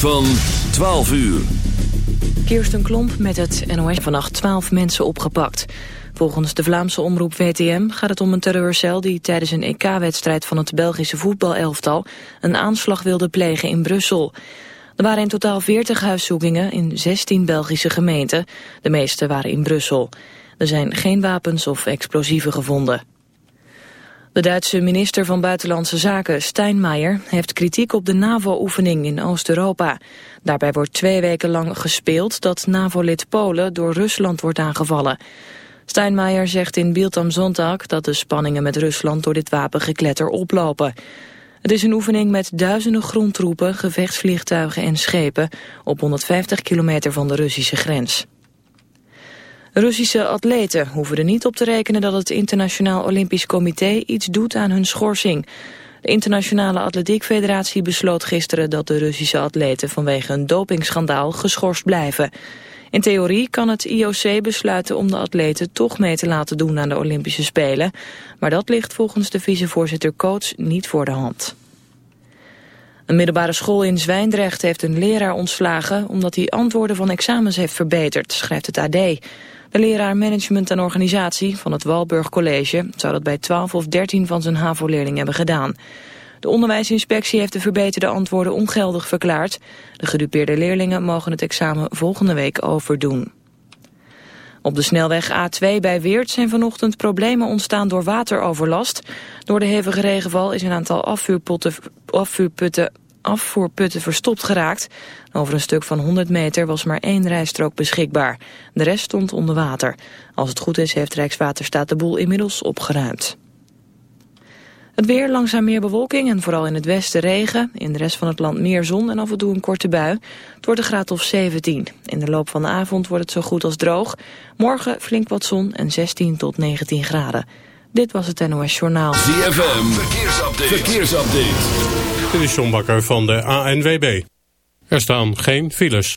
Van 12 uur. Kirsten Klomp met het NOS vannacht 12 mensen opgepakt. Volgens de Vlaamse omroep VTM gaat het om een terreurcel die tijdens een EK-wedstrijd van het Belgische voetbalelftal een aanslag wilde plegen in Brussel. Er waren in totaal 40 huiszoekingen in 16 Belgische gemeenten. De meeste waren in Brussel. Er zijn geen wapens of explosieven gevonden. De Duitse minister van Buitenlandse Zaken, Steinmeier, heeft kritiek op de NAVO-oefening in Oost-Europa. Daarbij wordt twee weken lang gespeeld dat NAVO-lid Polen door Rusland wordt aangevallen. Steinmeier zegt in Bild am Sonntag dat de spanningen met Rusland door dit wapengekletter oplopen. Het is een oefening met duizenden grondtroepen, gevechtsvliegtuigen en schepen op 150 kilometer van de Russische grens. Russische atleten hoeven er niet op te rekenen dat het Internationaal Olympisch Comité iets doet aan hun schorsing. De Internationale Atletiek Federatie besloot gisteren dat de Russische atleten vanwege een dopingschandaal geschorst blijven. In theorie kan het IOC besluiten om de atleten toch mee te laten doen aan de Olympische Spelen. Maar dat ligt volgens de vicevoorzitter Coach niet voor de hand. Een middelbare school in Zwijndrecht heeft een leraar ontslagen... omdat hij antwoorden van examens heeft verbeterd, schrijft het AD. De leraar management en organisatie van het Walburg College zou dat bij 12 of 13 van zijn HAVO-leerlingen hebben gedaan. De onderwijsinspectie heeft de verbeterde antwoorden ongeldig verklaard. De gedupeerde leerlingen mogen het examen volgende week overdoen. Op de snelweg A2 bij Weert zijn vanochtend problemen ontstaan door wateroverlast. Door de hevige regenval is een aantal afvuurputten afvoerputten verstopt geraakt. Over een stuk van 100 meter was maar één rijstrook beschikbaar. De rest stond onder water. Als het goed is heeft Rijkswaterstaat de boel inmiddels opgeruimd. Het weer, langzaam meer bewolking en vooral in het westen regen. In de rest van het land meer zon en af en toe een korte bui. Het wordt een graad of 17. In de loop van de avond wordt het zo goed als droog. Morgen flink wat zon en 16 tot 19 graden. Dit was het NOS Journaal. ZFM, verkeersupdate. verkeersupdate. Dit is John Bakker van de ANWB. Er staan geen files.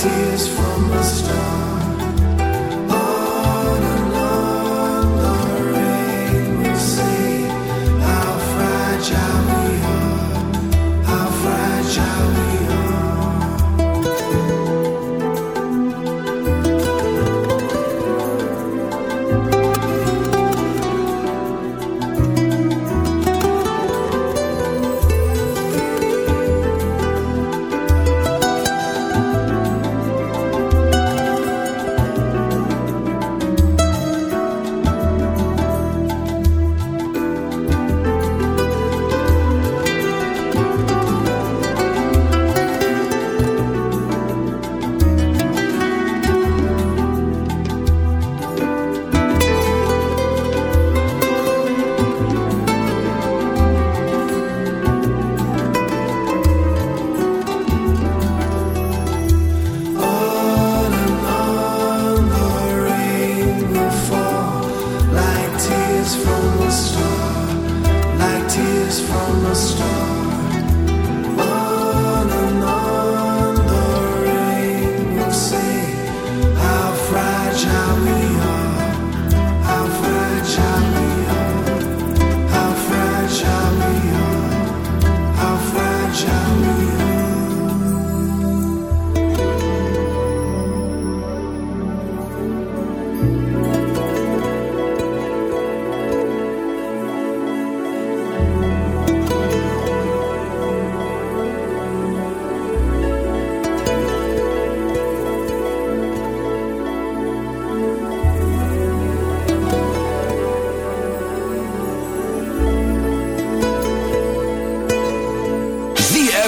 tears from the stars.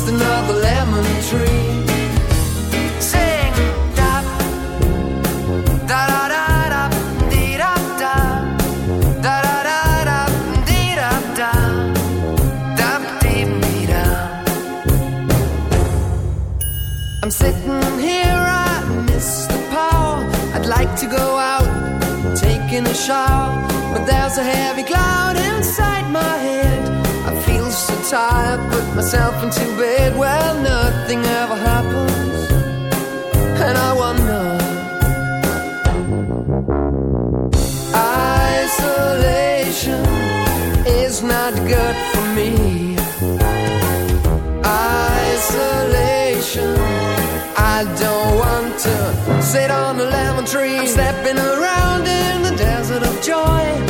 just another lemon tree. Sing, da, da da da da, da da, da da da da, da da, da da. I'm sitting here, I miss the power. I'd like to go out, taking a shower, but there's a heavy cloud inside my head. I tired, put myself into bed. Well, nothing ever happens, and I wonder. Isolation is not good for me. Isolation. I don't want to sit on a lemon tree. I'm stepping around in the desert of joy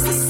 across the sea.